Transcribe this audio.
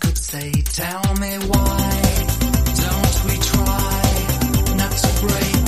could say, tell me why don't we try not to break?